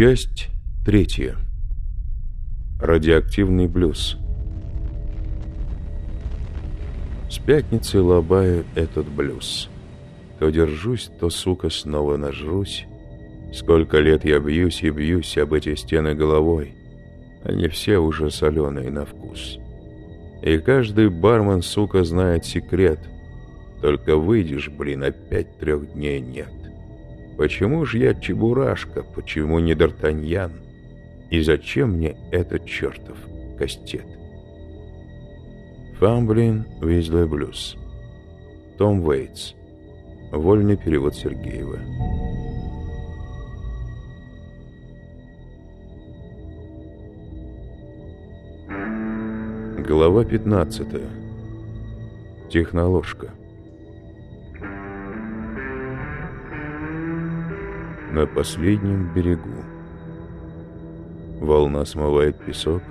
Часть третья. Радиоактивный блюз. С пятницы лобаю этот блюз. То держусь, то, сука, снова нажрусь. Сколько лет я бьюсь и бьюсь об эти стены головой. Они все уже соленые на вкус. И каждый бармен, сука, знает секрет. Только выйдешь, блин, опять трех дней нет. Почему же я чебурашка, почему не Д'Артаньян? И зачем мне этот чертов кастет? Фамблин, Визле Блюз. Том Уэйтс. Вольный перевод Сергеева. Глава 15. Техноложка. На последнем берегу. Волна смывает песок,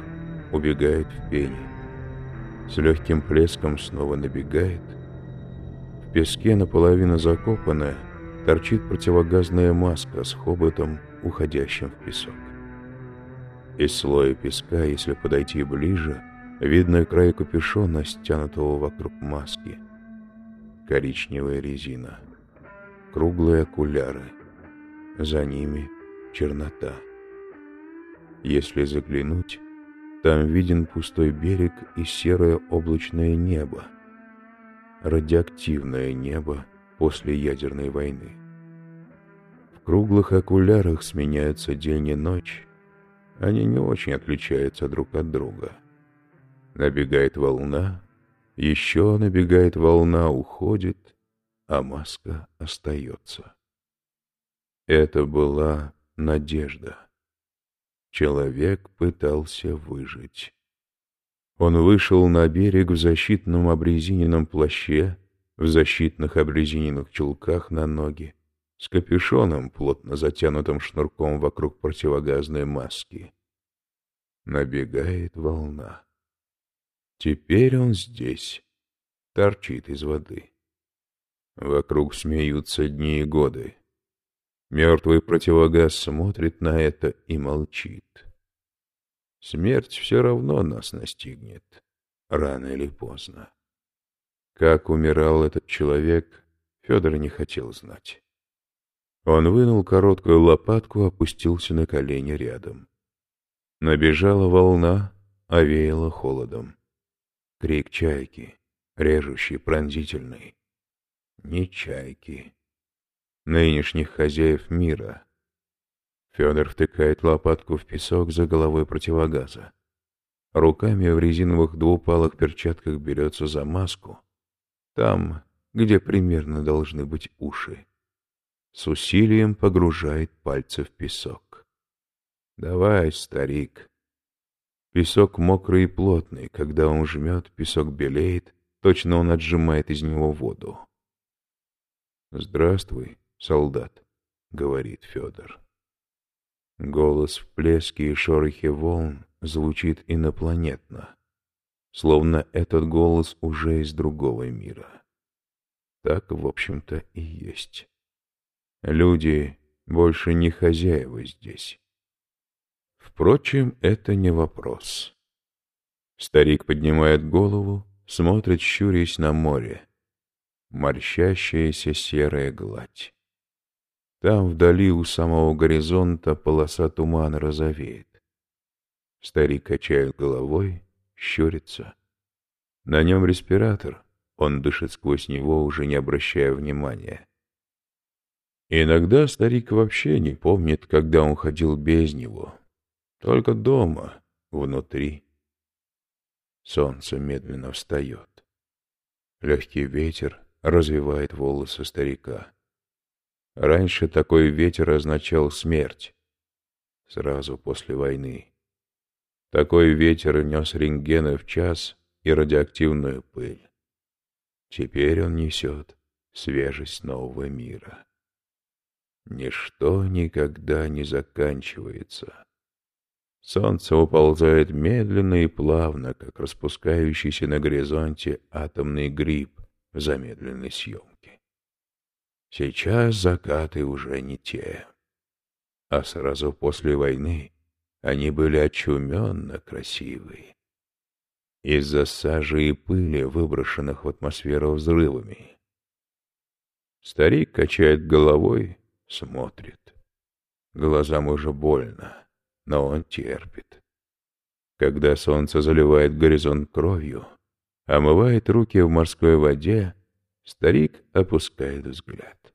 убегает в пене. С легким плеском снова набегает. В песке наполовину закопанная торчит противогазная маска с хоботом, уходящим в песок. Из слоя песка, если подойти ближе, видно край капюшона, стянутого вокруг маски. Коричневая резина. Круглые окуляры — за ними чернота. Если заглянуть, там виден пустой берег и серое облачное небо. Радиоактивное небо после ядерной войны. В круглых окулярах сменяются день и ночь. Они не очень отличаются друг от друга. Набегает волна, еще набегает волна, уходит, а маска остается. Это была надежда. Человек пытался выжить. Он вышел на берег в защитном обрезиненном плаще, в защитных обрезиненных чулках на ноги, с капюшоном, плотно затянутым шнурком вокруг противогазной маски. Набегает волна. Теперь он здесь, торчит из воды. Вокруг смеются дни и годы. Мертвый противогаз смотрит на это и молчит. Смерть все равно нас настигнет, рано или поздно. Как умирал этот человек, Федор не хотел знать. Он вынул короткую лопатку, опустился на колени рядом. Набежала волна, овеяла холодом. Крик чайки, режущий, пронзительный. Не чайки, нынешних хозяев мира. Федор втыкает лопатку в песок за головой противогаза. Руками в резиновых двупалых перчатках берется за маску. Там, где примерно должны быть уши. С усилием погружает пальцы в песок. «Давай, старик». Песок мокрый и плотный. Когда он жмет, песок белеет. Точно он отжимает из него воду. «Здравствуй», солдат, — говорит Федор. Голос в плеске и шорохе волн звучит инопланетно, словно этот голос уже из другого мира. Так, в общем-то, и есть. Люди больше не хозяева здесь. Впрочем, это не вопрос. Старик поднимает голову, смотрит, щурясь на море. Морщащаяся серая гладь. Там вдали у самого горизонта полоса тумана розовеет. Старик качает головой, щурится. На нем респиратор, он дышит сквозь него, уже не обращая внимания. Иногда старик вообще не помнит, когда он ходил без него. Только дома, внутри. Солнце медленно встает. Легкий ветер развивает волосы старика. Раньше такой ветер означал смерть. Сразу после войны. Такой ветер нес рентгены в час и радиоактивную пыль. Теперь он несет свежесть нового мира. Ничто никогда не заканчивается. Солнце уползает медленно и плавно, как распускающийся на горизонте атомный гриб в замедленной съемке. Сейчас закаты уже не те. а сразу после войны они были очуменно красивые. Из-за сажи и пыли, выброшенных в атмосферу взрывами. Старик качает головой, смотрит. Глазам уже больно, но он терпит. Когда солнце заливает горизонт кровью, омывает руки в морской воде, старик опускает взгляд.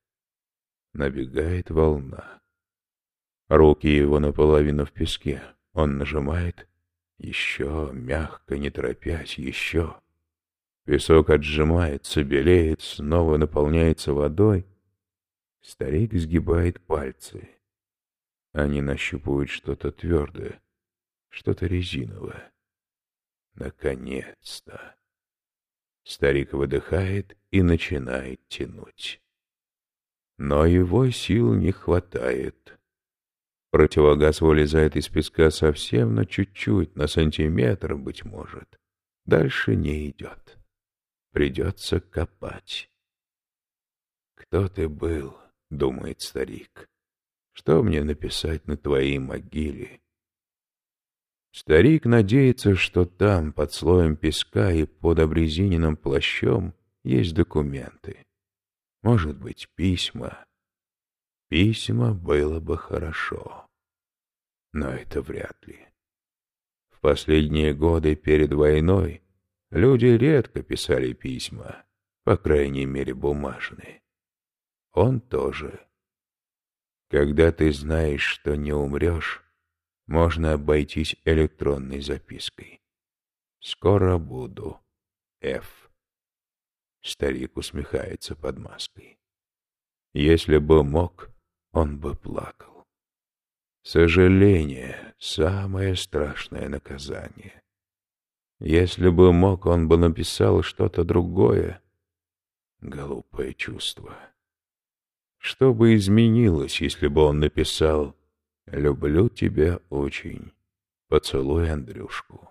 Набегает волна. Руки его наполовину в песке. Он нажимает. Еще, мягко, не торопясь, еще. Песок отжимается, белеет, снова наполняется водой. Старик сгибает пальцы. Они нащупывают что-то твердое, что-то резиновое. Наконец-то. Старик выдыхает и начинает тянуть. Но его сил не хватает. Противогаз вылезает из песка совсем на чуть-чуть, на сантиметр, быть может. Дальше не идет. Придется копать. «Кто ты был?» — думает старик. «Что мне написать на твоей могиле?» Старик надеется, что там, под слоем песка и под обрезиненным плащом, есть документы. Может быть, письма. Письма было бы хорошо. Но это вряд ли. В последние годы перед войной люди редко писали письма, по крайней мере бумажные. Он тоже. Когда ты знаешь, что не умрешь, можно обойтись электронной запиской. Скоро буду. Ф. Старик усмехается под маской. Если бы мог, он бы плакал. Сожаление — самое страшное наказание. Если бы мог, он бы написал что-то другое. Глупое чувство. Что бы изменилось, если бы он написал «Люблю тебя очень, поцелуй Андрюшку»?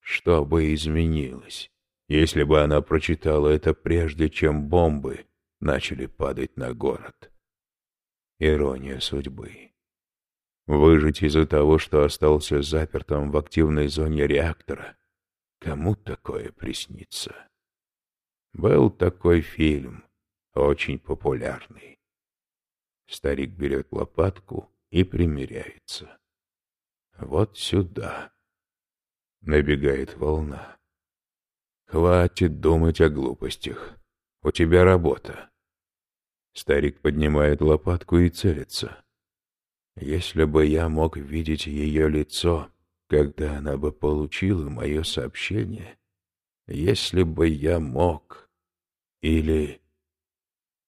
Что бы изменилось, если бы она прочитала это прежде, чем бомбы начали падать на город. Ирония судьбы. Выжить из-за того, что остался запертым в активной зоне реактора, кому такое приснится? Был такой фильм, очень популярный. Старик берет лопатку и примеряется. Вот сюда. Набегает волна. Хватит думать о глупостях. У тебя работа. Старик поднимает лопатку и целится. Если бы я мог видеть ее лицо, когда она бы получила мое сообщение, если бы я мог... Или...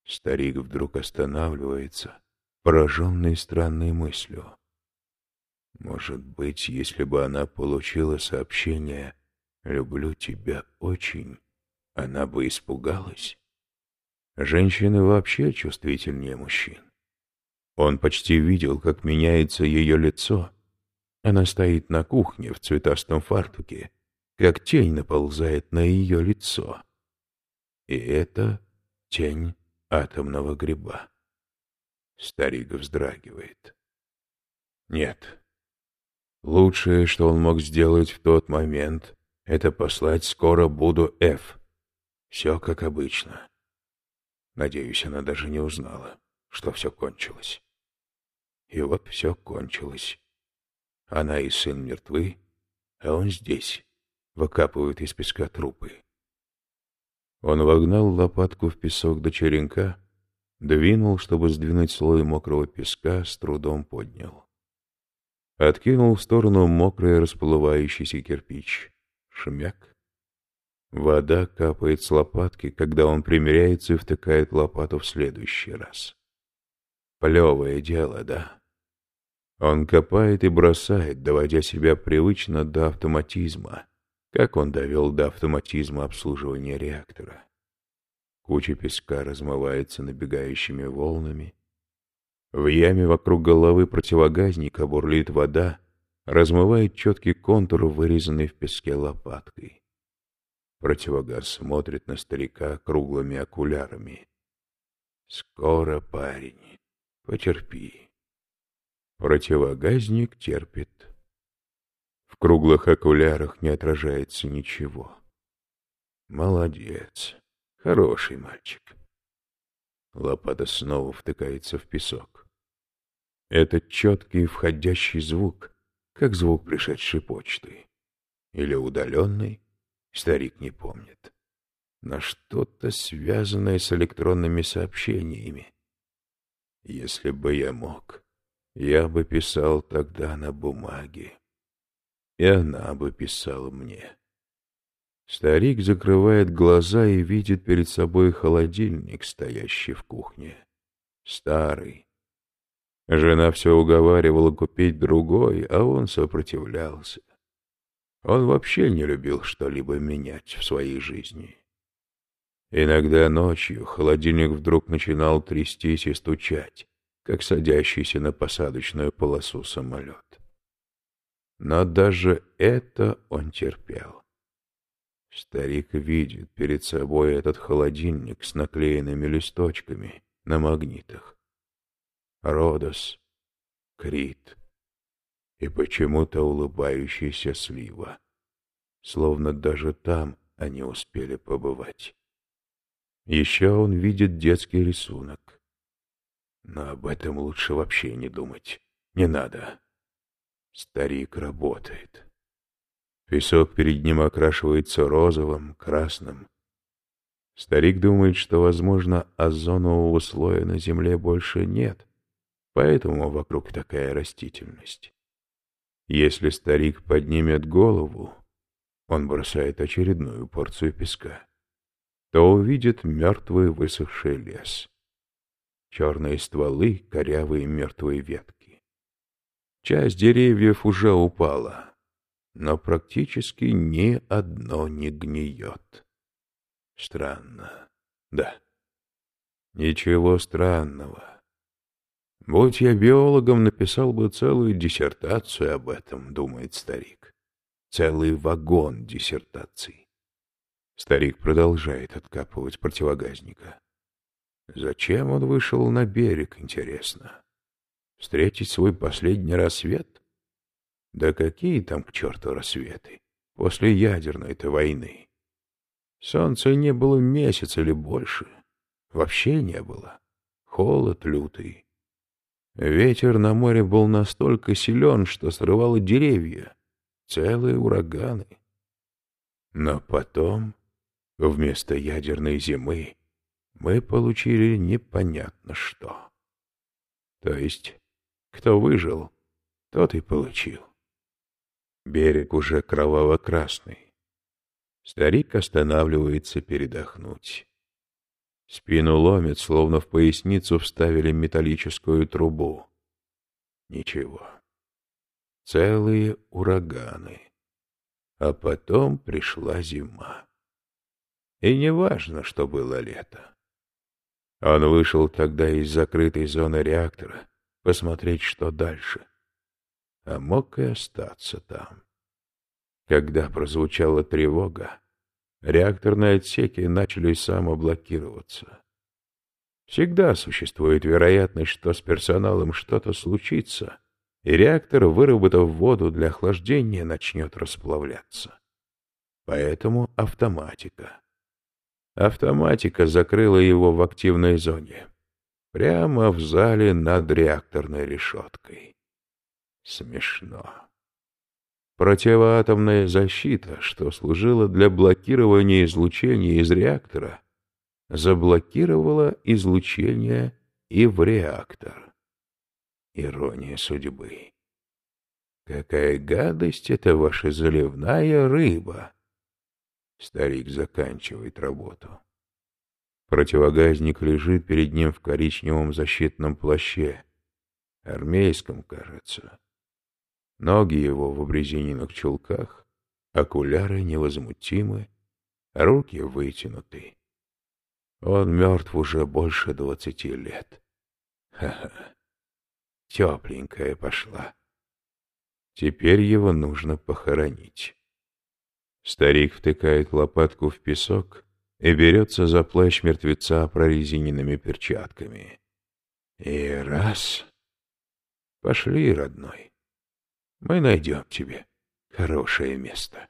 Старик вдруг останавливается, пораженный странной мыслью. Может быть, если бы она получила сообщение люблю тебя очень, она бы испугалась. Женщины вообще чувствительнее мужчин. Он почти видел, как меняется ее лицо. Она стоит на кухне в цветастом фартуке, как тень наползает на ее лицо. И это тень атомного гриба. Старик вздрагивает. Нет. Лучшее, что он мог сделать в тот момент, это послать «Скоро буду Ф». Все как обычно. Надеюсь, она даже не узнала, что все кончилось. И вот все кончилось. Она и сын мертвы, а он здесь, выкапывают из песка трупы. Он вогнал лопатку в песок до черенка, двинул, чтобы сдвинуть слой мокрого песка, с трудом поднял. Откинул в сторону мокрый расплывающийся кирпич. Шмяк. Вода капает с лопатки, когда он примеряется и втыкает лопату в следующий раз. Плевое дело, да? Он копает и бросает, доводя себя привычно до автоматизма, как он довел до автоматизма обслуживания реактора. Куча песка размывается набегающими волнами. В яме вокруг головы противогазника бурлит вода, размывает четкий контур, вырезанный в песке лопаткой. Противогаз смотрит на старика круглыми окулярами. «Скоро, парень, потерпи. Противогазник терпит. В круглых окулярах не отражается ничего. Молодец. Хороший мальчик. Лопата снова втыкается в песок. Этот четкий входящий звук, как звук пришедшей почты. Или удаленный, старик не помнит. На что-то связанное с электронными сообщениями. Если бы я мог, я бы писал тогда на бумаге. И она бы писала мне. Старик закрывает глаза и видит перед собой холодильник, стоящий в кухне. Старый. Жена все уговаривала купить другой, а он сопротивлялся. Он вообще не любил что-либо менять в своей жизни. Иногда ночью холодильник вдруг начинал трястись и стучать как садящийся на посадочную полосу самолет. Но даже это он терпел. Старик видит перед собой этот холодильник с наклеенными листочками на магнитах. Родос, Крит и почему-то улыбающаяся слива. Словно даже там они успели побывать. Еще он видит детский рисунок. Но об этом лучше вообще не думать. Не надо. Старик работает. Песок перед ним окрашивается розовым, красным. Старик думает, что, возможно, озонового слоя на Земле больше нет, поэтому вокруг такая растительность. Если старик поднимет голову, он бросает очередную порцию песка, то увидит мертвый высохший лес черные стволы, корявые мертвые ветки. Часть деревьев уже упала, но практически ни одно не гниет. Странно, да. Ничего странного. Будь я биологом, написал бы целую диссертацию об этом, думает старик. Целый вагон диссертаций. Старик продолжает откапывать противогазника. Зачем он вышел на берег, интересно? Встретить свой последний рассвет? Да какие там к черту рассветы? После ядерной-то войны. Солнца не было месяц или больше. Вообще не было. Холод лютый. Ветер на море был настолько силен, что срывало деревья. Целые ураганы. Но потом, вместо ядерной зимы, мы получили непонятно что. То есть, кто выжил, тот и получил. Берег уже кроваво-красный. Старик останавливается передохнуть. Спину ломит, словно в поясницу вставили металлическую трубу. Ничего. Целые ураганы. А потом пришла зима. И не важно, что было лето. Он вышел тогда из закрытой зоны реактора посмотреть, что дальше. А мог и остаться там. Когда прозвучала тревога, реакторные отсеки начали самоблокироваться. Всегда существует вероятность, что с персоналом что-то случится, и реактор, выработав воду для охлаждения, начнет расплавляться. Поэтому автоматика. Автоматика закрыла его в активной зоне. Прямо в зале над реакторной решеткой. Смешно. Противоатомная защита, что служила для блокирования излучения из реактора, заблокировала излучение и в реактор. Ирония судьбы. Какая гадость это ваша заливная рыба! Старик заканчивает работу. Противогазник лежит перед ним в коричневом защитном плаще. Армейском, кажется. Ноги его в обрезиненных чулках, окуляры невозмутимы, руки вытянуты. Он мертв уже больше двадцати лет. Ха-ха. Тепленькая пошла. Теперь его нужно похоронить. Старик втыкает лопатку в песок и берется за плащ мертвеца прорезиненными перчатками. И раз. Пошли, родной. Мы найдем тебе хорошее место.